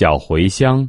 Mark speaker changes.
Speaker 1: 小茴香。